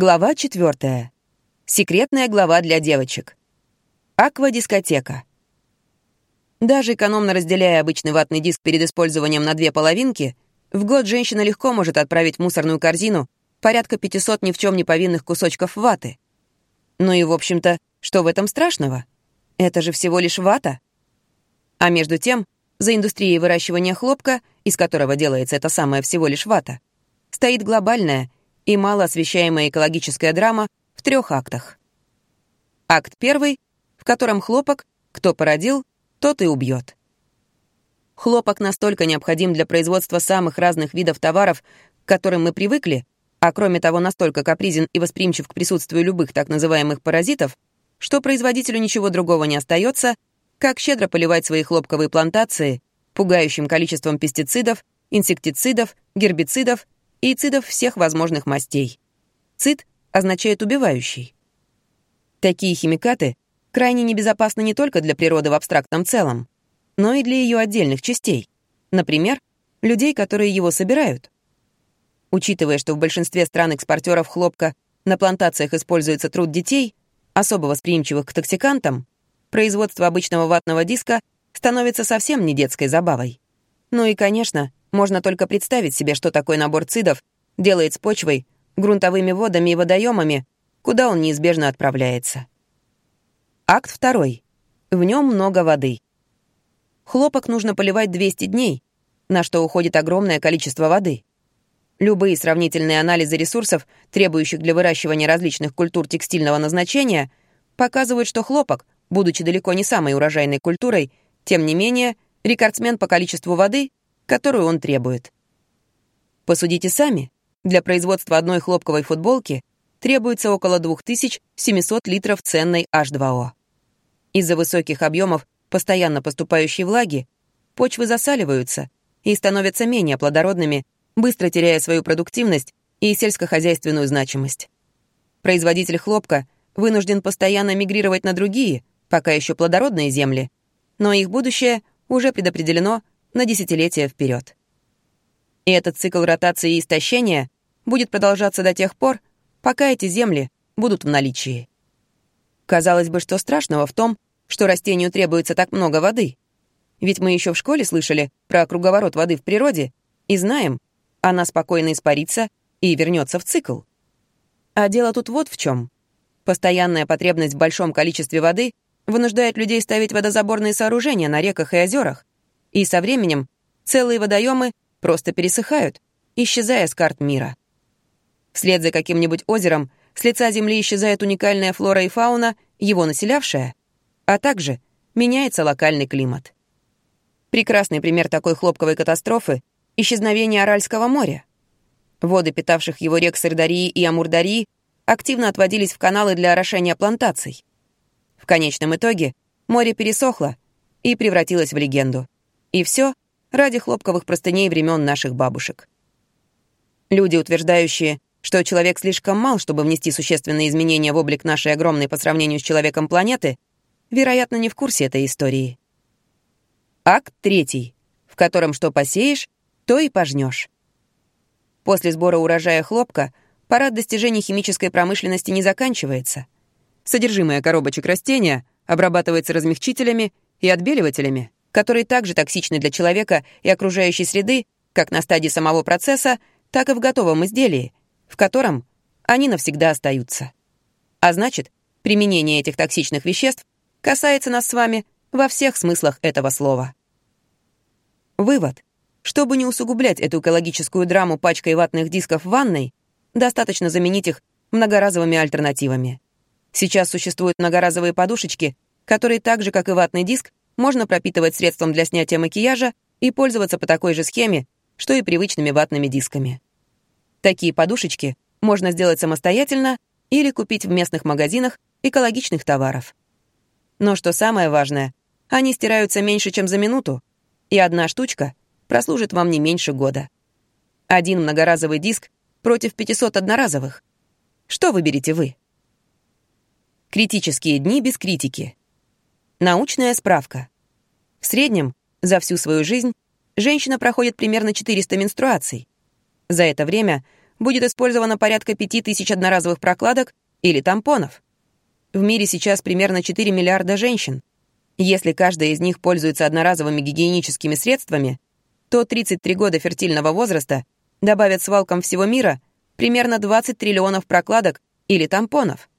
Глава четвертая. Секретная глава для девочек. Аквадискотека. Даже экономно разделяя обычный ватный диск перед использованием на две половинки, в год женщина легко может отправить в мусорную корзину порядка 500 ни в чем не повинных кусочков ваты. Ну и, в общем-то, что в этом страшного? Это же всего лишь вата. А между тем, за индустрией выращивания хлопка, из которого делается эта самая всего лишь вата, стоит глобальная и мало освещаемая экологическая драма в трех актах. Акт первый, в котором хлопок, кто породил, тот и убьет. Хлопок настолько необходим для производства самых разных видов товаров, к которым мы привыкли, а кроме того настолько капризен и восприимчив к присутствию любых так называемых паразитов, что производителю ничего другого не остается, как щедро поливать свои хлопковые плантации пугающим количеством пестицидов, инсектицидов, гербицидов и цидов всех возможных мастей. Цид означает «убивающий». Такие химикаты крайне небезопасны не только для природы в абстрактном целом, но и для ее отдельных частей, например, людей, которые его собирают. Учитывая, что в большинстве стран-экспортеров хлопка на плантациях используется труд детей, особо восприимчивых к токсикантам, производство обычного ватного диска становится совсем не детской забавой. Ну и, конечно, можно только представить себе, что такой набор цидов делает с почвой, грунтовыми водами и водоемами, куда он неизбежно отправляется. Акт второй. В нем много воды. Хлопок нужно поливать 200 дней, на что уходит огромное количество воды. Любые сравнительные анализы ресурсов, требующих для выращивания различных культур текстильного назначения, показывают, что хлопок, будучи далеко не самой урожайной культурой, тем не менее, рекордсмен по количеству воды которую он требует. Посудите сами, для производства одной хлопковой футболки требуется около 2700 литров ценной H2O. Из-за высоких объемов постоянно поступающей влаги почвы засаливаются и становятся менее плодородными, быстро теряя свою продуктивность и сельскохозяйственную значимость. Производитель хлопка вынужден постоянно мигрировать на другие, пока еще плодородные земли, но их будущее уже предопределено на десятилетия вперед. И этот цикл ротации и истощения будет продолжаться до тех пор, пока эти земли будут в наличии. Казалось бы, что страшного в том, что растению требуется так много воды. Ведь мы еще в школе слышали про круговорот воды в природе и знаем, она спокойно испарится и вернется в цикл. А дело тут вот в чем. Постоянная потребность в большом количестве воды вынуждает людей ставить водозаборные сооружения на реках и озерах, и со временем целые водоемы просто пересыхают, исчезая с карт мира. Вслед за каким-нибудь озером с лица Земли исчезает уникальная флора и фауна, его населявшая, а также меняется локальный климат. Прекрасный пример такой хлопковой катастрофы — исчезновение Аральского моря. Воды, питавших его рек Сырдарии и Амурдарии, активно отводились в каналы для орошения плантаций. В конечном итоге море пересохло и превратилось в легенду — и все ради хлопковых простыней времен наших бабушек. Люди, утверждающие, что человек слишком мал, чтобы внести существенные изменения в облик нашей огромной по сравнению с человеком планеты, вероятно, не в курсе этой истории. Акт третий, в котором что посеешь, то и пожнешь. После сбора урожая хлопка парад достижений химической промышленности не заканчивается. Содержимое коробочек растения обрабатывается размягчителями и отбеливателями которые также токсичны для человека и окружающей среды, как на стадии самого процесса, так и в готовом изделии, в котором они навсегда остаются. А значит, применение этих токсичных веществ касается нас с вами во всех смыслах этого слова. Вывод. Чтобы не усугублять эту экологическую драму пачкой ватных дисков в ванной, достаточно заменить их многоразовыми альтернативами. Сейчас существуют многоразовые подушечки, которые так же, как и ватный диск, можно пропитывать средством для снятия макияжа и пользоваться по такой же схеме, что и привычными ватными дисками. Такие подушечки можно сделать самостоятельно или купить в местных магазинах экологичных товаров. Но что самое важное, они стираются меньше, чем за минуту, и одна штучка прослужит вам не меньше года. Один многоразовый диск против 500 одноразовых. Что выберете вы? Критические дни без критики. Научная справка. В среднем, за всю свою жизнь, женщина проходит примерно 400 менструаций. За это время будет использовано порядка 5000 одноразовых прокладок или тампонов. В мире сейчас примерно 4 миллиарда женщин. Если каждая из них пользуется одноразовыми гигиеническими средствами, то 33 года фертильного возраста добавят свалкам всего мира примерно 20 триллионов прокладок или тампонов.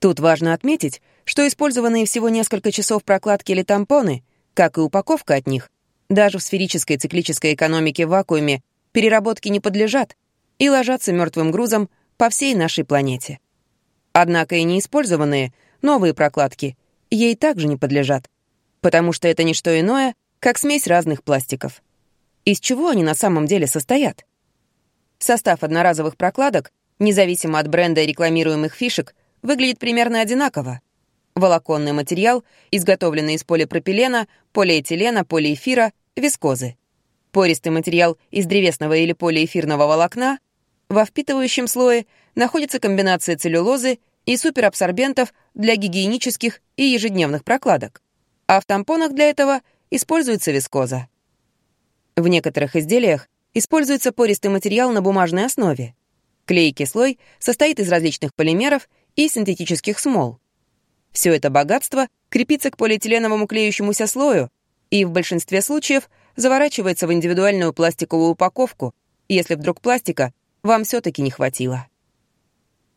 Тут важно отметить, что использованные всего несколько часов прокладки или тампоны, как и упаковка от них, даже в сферической циклической экономике в вакууме переработке не подлежат и ложатся мертвым грузом по всей нашей планете. Однако и неиспользованные, новые прокладки, ей также не подлежат, потому что это не что иное, как смесь разных пластиков. Из чего они на самом деле состоят? Состав одноразовых прокладок, независимо от бренда и рекламируемых фишек, выглядит примерно одинаково. Волоконный материал, изготовленный из полипропилена, полиэтилена, полиэфира, вискозы. Пористый материал из древесного или полиэфирного волокна. Во впитывающем слое находится комбинация целлюлозы и суперабсорбентов для гигиенических и ежедневных прокладок. А в тампонах для этого используется вискоза. В некоторых изделиях используется пористый материал на бумажной основе. Клейкий слой состоит из различных полимеров и синтетических смол. Все это богатство крепится к полиэтиленовому клеющемуся слою и в большинстве случаев заворачивается в индивидуальную пластиковую упаковку, если вдруг пластика вам все-таки не хватило.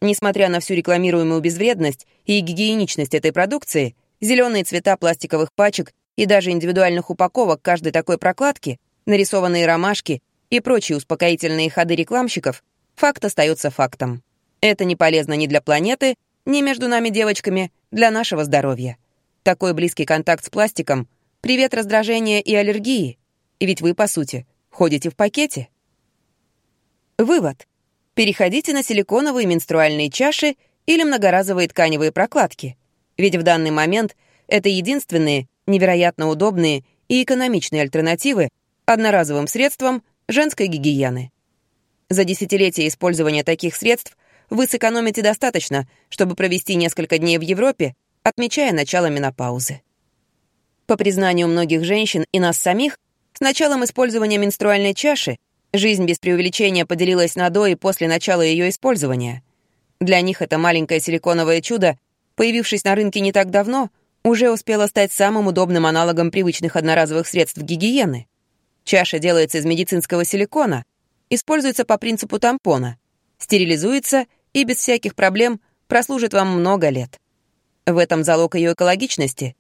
Несмотря на всю рекламируемую безвредность и гигиеничность этой продукции, зеленые цвета пластиковых пачек и даже индивидуальных упаковок каждой такой прокладки, нарисованные ромашки и прочие успокоительные ходы рекламщиков, факт остается фактом. Это не полезно ни для планеты, ни между нами девочками, для нашего здоровья. Такой близкий контакт с пластиком — привет раздражения и аллергии. И ведь вы, по сути, ходите в пакете. Вывод. Переходите на силиконовые менструальные чаши или многоразовые тканевые прокладки. Ведь в данный момент это единственные, невероятно удобные и экономичные альтернативы одноразовым средствам женской гигиены. За десятилетия использования таких средств вы сэкономите достаточно, чтобы провести несколько дней в Европе, отмечая начало менопаузы. По признанию многих женщин и нас самих, с началом использования менструальной чаши жизнь без преувеличения поделилась на до и после начала ее использования. Для них это маленькое силиконовое чудо, появившись на рынке не так давно, уже успело стать самым удобным аналогом привычных одноразовых средств гигиены. Чаша делается из медицинского силикона, используется по принципу тампона, стерилизуется и без всяких проблем прослужит вам много лет. В этом залог ее экологичности.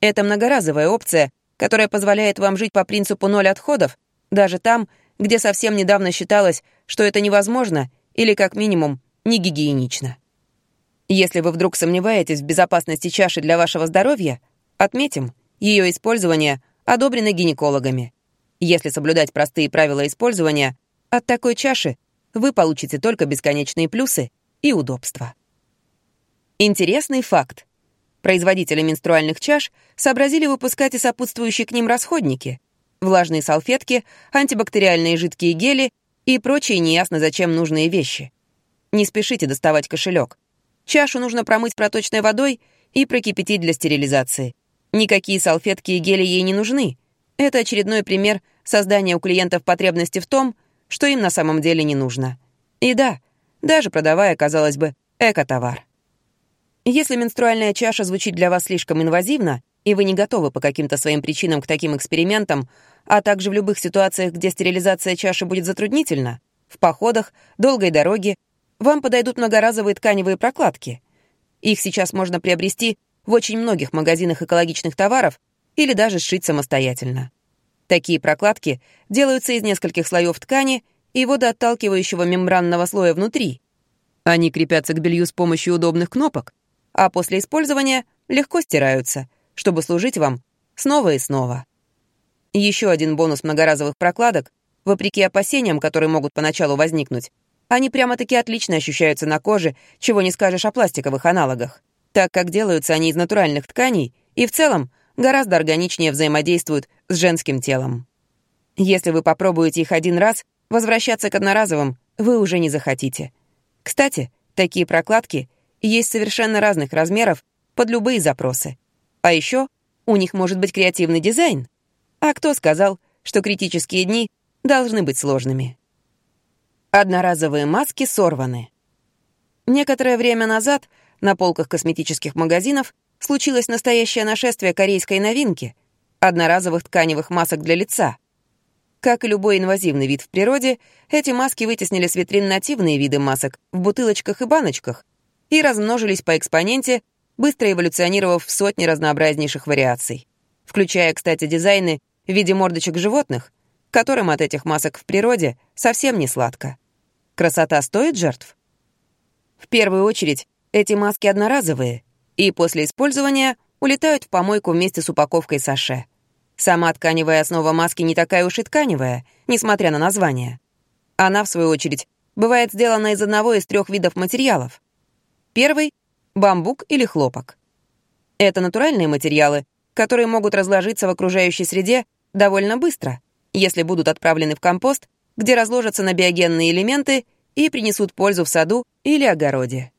Это многоразовая опция, которая позволяет вам жить по принципу ноль отходов, даже там, где совсем недавно считалось, что это невозможно или, как минимум, не гигиенично. Если вы вдруг сомневаетесь в безопасности чаши для вашего здоровья, отметим, ее использование одобрено гинекологами. Если соблюдать простые правила использования, от такой чаши вы получите только бесконечные плюсы и удобства. Интересный факт. Производители менструальных чаш сообразили выпускать и сопутствующие к ним расходники — влажные салфетки, антибактериальные жидкие гели и прочие неясно зачем нужные вещи. Не спешите доставать кошелек. Чашу нужно промыть проточной водой и прокипятить для стерилизации. Никакие салфетки и гели ей не нужны. Это очередной пример создания у клиентов потребности в том, что им на самом деле не нужно. И да, даже продавая, казалось бы, эко-товар. Если менструальная чаша звучит для вас слишком инвазивно, и вы не готовы по каким-то своим причинам к таким экспериментам, а также в любых ситуациях, где стерилизация чаши будет затруднительна, в походах, долгой дороге, вам подойдут многоразовые тканевые прокладки. Их сейчас можно приобрести в очень многих магазинах экологичных товаров или даже сшить самостоятельно. Такие прокладки делаются из нескольких слоев ткани и водоотталкивающего мембранного слоя внутри. Они крепятся к белью с помощью удобных кнопок, а после использования легко стираются, чтобы служить вам снова и снова. Еще один бонус многоразовых прокладок, вопреки опасениям, которые могут поначалу возникнуть, они прямо-таки отлично ощущаются на коже, чего не скажешь о пластиковых аналогах, так как делаются они из натуральных тканей и в целом гораздо органичнее взаимодействуют с женским телом. Если вы попробуете их один раз, возвращаться к одноразовым вы уже не захотите. Кстати, такие прокладки есть совершенно разных размеров под любые запросы. А еще у них может быть креативный дизайн. А кто сказал, что критические дни должны быть сложными? Одноразовые маски сорваны. Некоторое время назад на полках косметических магазинов случилось настоящее нашествие корейской новинки — одноразовых тканевых масок для лица. Как и любой инвазивный вид в природе, эти маски вытеснили с витрин нативные виды масок в бутылочках и баночках и размножились по экспоненте, быстро эволюционировав в сотни разнообразнейших вариаций, включая, кстати, дизайны в виде мордочек животных, которым от этих масок в природе совсем не сладко. Красота стоит жертв? В первую очередь, эти маски одноразовые и после использования улетают в помойку вместе с упаковкой саше. Сама тканевая основа маски не такая уж и тканевая, несмотря на название. Она, в свою очередь, бывает сделана из одного из трех видов материалов. Первый — бамбук или хлопок. Это натуральные материалы, которые могут разложиться в окружающей среде довольно быстро, если будут отправлены в компост где разложатся на биогенные элементы и принесут пользу в саду или огороде.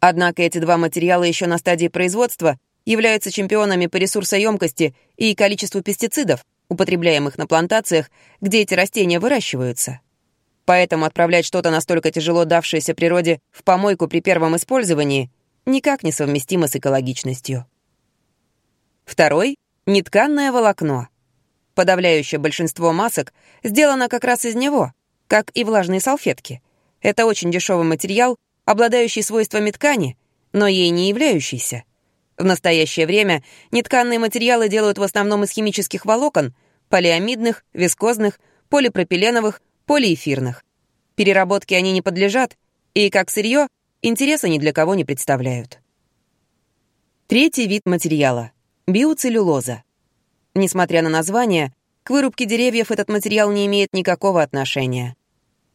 Однако эти два материала еще на стадии производства являются чемпионами по ресурсоемкости и количеству пестицидов, употребляемых на плантациях, где эти растения выращиваются. Поэтому отправлять что-то настолько тяжело давшееся природе в помойку при первом использовании никак не совместимо с экологичностью. Второй — нетканное волокно. Подавляющее большинство масок сделано как раз из него, как и влажные салфетки. Это очень дешевый материал, обладающий свойствами ткани, но ей не являющийся. В настоящее время нетканные материалы делают в основном из химических волокон, полиамидных, вискозных, полипропиленовых, полиэфирных. Переработке они не подлежат, и, как сырье, интереса ни для кого не представляют. Третий вид материала — биоцеллюлоза. Несмотря на название, к вырубке деревьев этот материал не имеет никакого отношения.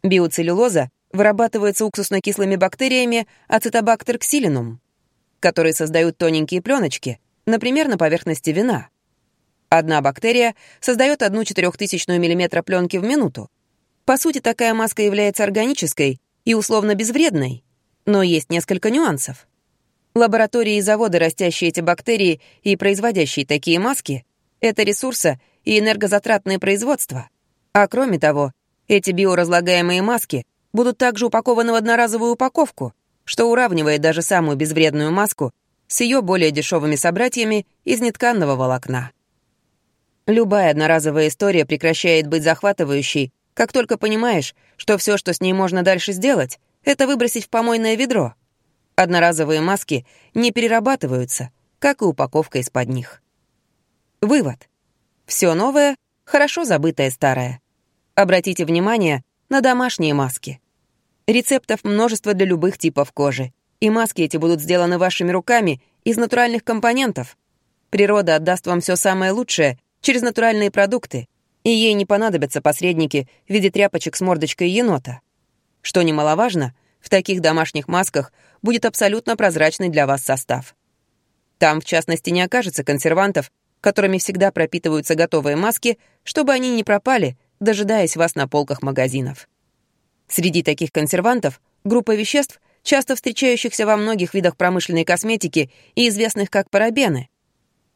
Биоцеллюлоза вырабатывается уксусно-кислыми бактериями ацетобактер ксилинум, которые создают тоненькие пленочки, например, на поверхности вина. Одна бактерия создает одну четырехтысячную миллиметра пленки в минуту. По сути, такая маска является органической и условно безвредной, но есть несколько нюансов. Лаборатории и заводы, растящие эти бактерии и производящие такие маски, это ресурса и энергозатратное производство. А кроме того, эти биоразлагаемые маски будут также упакованы в одноразовую упаковку, что уравнивает даже самую безвредную маску с ее более дешевыми собратьями из нетканного волокна. Любая одноразовая история прекращает быть захватывающей, как только понимаешь, что все, что с ней можно дальше сделать, это выбросить в помойное ведро. Одноразовые маски не перерабатываются, как и упаковка из-под них. Вывод. Все новое — хорошо забытое старое. Обратите внимание на домашние маски. Рецептов множество для любых типов кожи. И маски эти будут сделаны вашими руками из натуральных компонентов. Природа отдаст вам все самое лучшее через натуральные продукты, и ей не понадобятся посредники в виде тряпочек с мордочкой енота. Что немаловажно, в таких домашних масках будет абсолютно прозрачный для вас состав. Там, в частности, не окажется консервантов которыми всегда пропитываются готовые маски, чтобы они не пропали, дожидаясь вас на полках магазинов. Среди таких консервантов группа веществ, часто встречающихся во многих видах промышленной косметики и известных как парабены.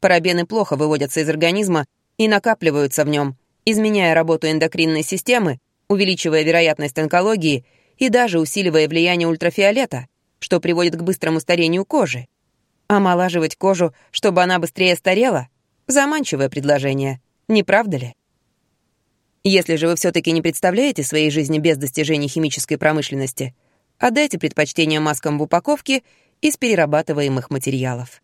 Парабены плохо выводятся из организма и накапливаются в нем, изменяя работу эндокринной системы, увеличивая вероятность онкологии и даже усиливая влияние ультрафиолета, что приводит к быстрому старению кожи. Омолаживать кожу, чтобы она быстрее старела, Заманчивое предложение, не правда ли? Если же вы все-таки не представляете своей жизни без достижений химической промышленности, отдайте предпочтение маскам в упаковке из перерабатываемых материалов.